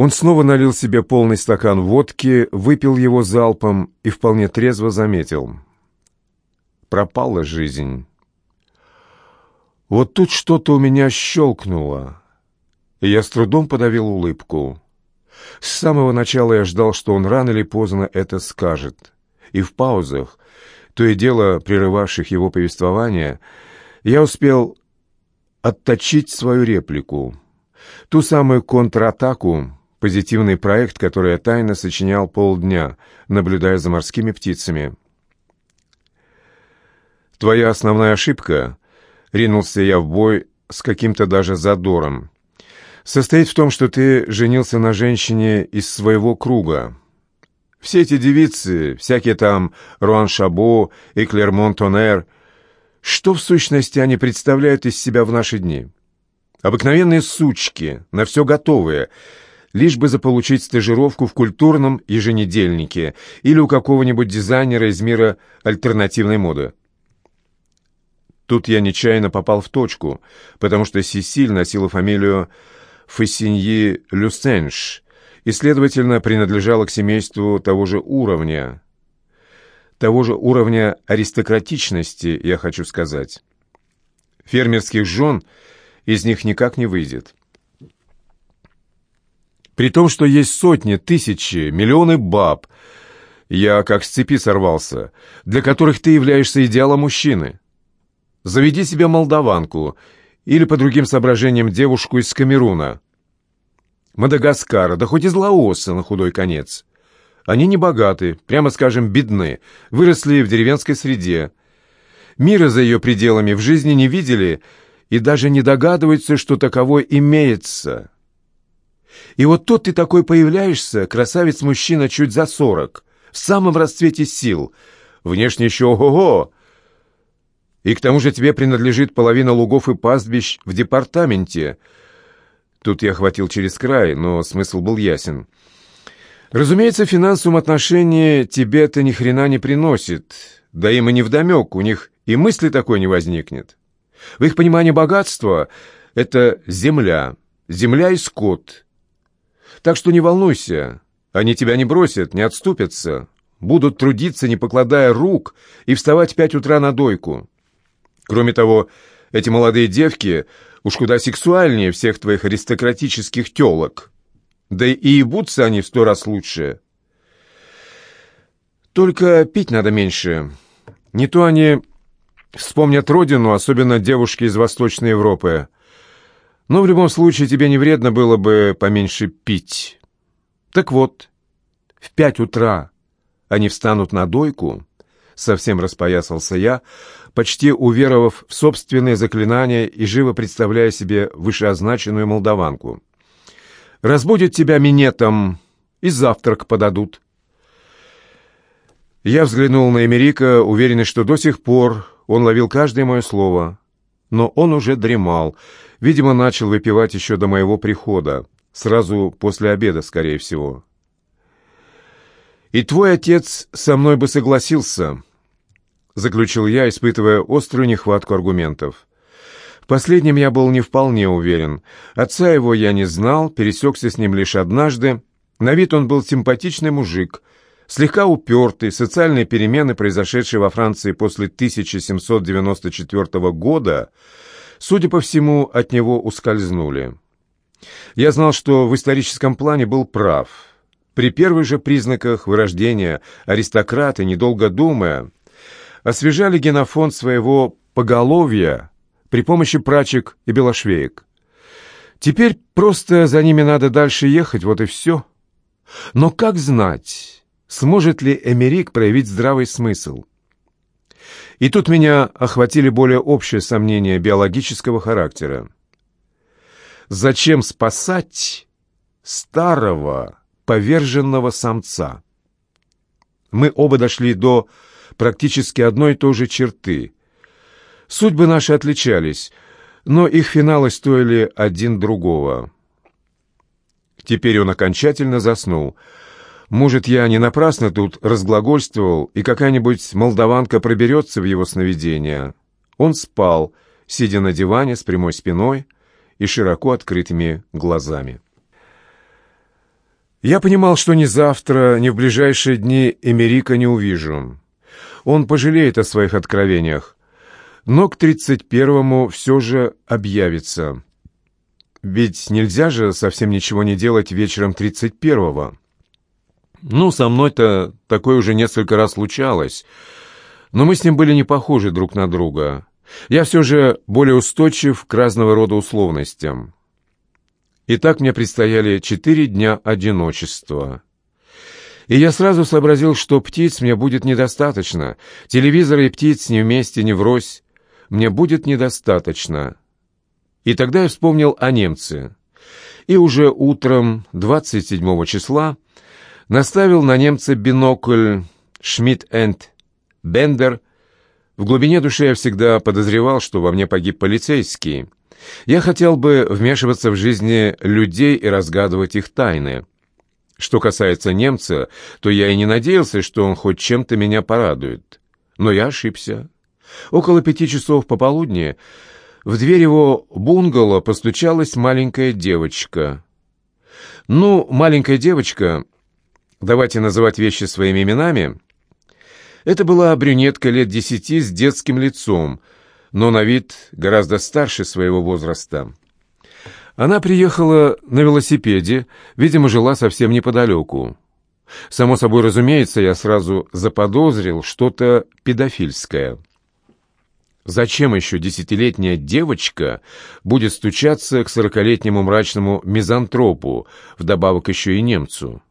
Он снова налил себе полный стакан водки, выпил его залпом и вполне трезво заметил. Пропала жизнь. Вот тут что-то у меня щелкнуло, и я с трудом подавил улыбку. С самого начала я ждал, что он рано или поздно это скажет. И в паузах, то и дело прерывавших его повествование, я успел отточить свою реплику. Ту самую контратаку, позитивный проект, который я тайно сочинял полдня, наблюдая за морскими птицами. «Твоя основная ошибка», — ринулся я в бой с каким-то даже задором, «состоит в том, что ты женился на женщине из своего круга. Все эти девицы, всякие там Руан Шабо и Клермон-Тонер, что в сущности они представляют из себя в наши дни?» Обыкновенные сучки, на все готовые, лишь бы заполучить стажировку в культурном еженедельнике или у какого-нибудь дизайнера из мира альтернативной моды. Тут я нечаянно попал в точку, потому что Сесиль носила фамилию Фессиньи Люсенш и, следовательно, принадлежала к семейству того же уровня. Того же уровня аристократичности, я хочу сказать. Фермерских жен из них никак не выйдет. При том, что есть сотни, тысячи, миллионы баб, я как с цепи сорвался, для которых ты являешься идеалом мужчины. Заведи себе молдаванку или, по другим соображениям, девушку из Камеруна. Мадагаскара, да хоть из Лаоса на худой конец. Они не богаты, прямо скажем, бедны, выросли в деревенской среде. Мира за ее пределами в жизни не видели и даже не догадываются, что таковой имеется. И вот тут ты такой появляешься, красавец-мужчина чуть за сорок, в самом расцвете сил, внешне еще ого-го. И к тому же тебе принадлежит половина лугов и пастбищ в департаменте. Тут я хватил через край, но смысл был ясен. Разумеется, в финансовом отношении тебе это ни хрена не приносит, да им и не вдомек, у них и мысли такой не возникнет. В их понимании богатство — это земля, земля и скот — так что не волнуйся, они тебя не бросят, не отступятся, будут трудиться, не покладая рук, и вставать в пять утра на дойку. Кроме того, эти молодые девки уж куда сексуальнее всех твоих аристократических телок. Да и ебутся они в сто раз лучше. Только пить надо меньше. Не то они вспомнят родину, особенно девушки из Восточной Европы, но в любом случае тебе не вредно было бы поменьше пить. Так вот, в пять утра они встанут на дойку, совсем распоясался я, почти уверовав в собственные заклинания и живо представляя себе вышеозначенную молдаванку. Разбудят тебя минетом и завтрак подадут. Я взглянул на Эмерика, уверенный, что до сих пор он ловил каждое мое слово. Но он уже дремал, Видимо, начал выпивать еще до моего прихода, сразу после обеда, скорее всего. «И твой отец со мной бы согласился», — заключил я, испытывая острую нехватку аргументов. В последнем я был не вполне уверен. Отца его я не знал, пересекся с ним лишь однажды. На вид он был симпатичный мужик, слегка упертый, социальные перемены, произошедшие во Франции после 1794 года, судя по всему, от него ускользнули. Я знал, что в историческом плане был прав. При первых же признаках вырождения аристократы, недолго думая, освежали генофонд своего поголовья при помощи прачек и белошвеек. Теперь просто за ними надо дальше ехать, вот и все. Но как знать, сможет ли Эмерик проявить здравый смысл? И тут меня охватили более общие сомнения биологического характера. Зачем спасать старого поверженного самца? Мы оба дошли до практически одной и той же черты. Судьбы наши отличались, но их финалы стоили один другого. Теперь он окончательно заснул — может, я не напрасно тут разглагольствовал, и какая-нибудь молдаванка проберется в его сновидения. Он спал, сидя на диване с прямой спиной и широко открытыми глазами. Я понимал, что ни завтра, ни в ближайшие дни Эмерика не увижу. Он пожалеет о своих откровениях, но к тридцать первому все же объявится. Ведь нельзя же совсем ничего не делать вечером тридцать первого. Ну, со мной-то такое уже несколько раз случалось, но мы с ним были не похожи друг на друга. Я все же более устойчив к разного рода условностям. И так мне предстояли четыре дня одиночества. И я сразу сообразил, что птиц мне будет недостаточно. Телевизора и птиц не вместе, не врозь. Мне будет недостаточно. И тогда я вспомнил о немце. И уже утром 27 числа наставил на немца бинокль Шмидт энд Бендер. В глубине души я всегда подозревал, что во мне погиб полицейский. Я хотел бы вмешиваться в жизни людей и разгадывать их тайны. Что касается немца, то я и не надеялся, что он хоть чем-то меня порадует. Но я ошибся. Около пяти часов пополудни в дверь его бунгало постучалась маленькая девочка. Ну, маленькая девочка, давайте называть вещи своими именами, это была брюнетка лет десяти с детским лицом, но на вид гораздо старше своего возраста. Она приехала на велосипеде, видимо, жила совсем неподалеку. Само собой разумеется, я сразу заподозрил что-то педофильское. Зачем еще десятилетняя девочка будет стучаться к сорокалетнему мрачному мизантропу, вдобавок еще и немцу?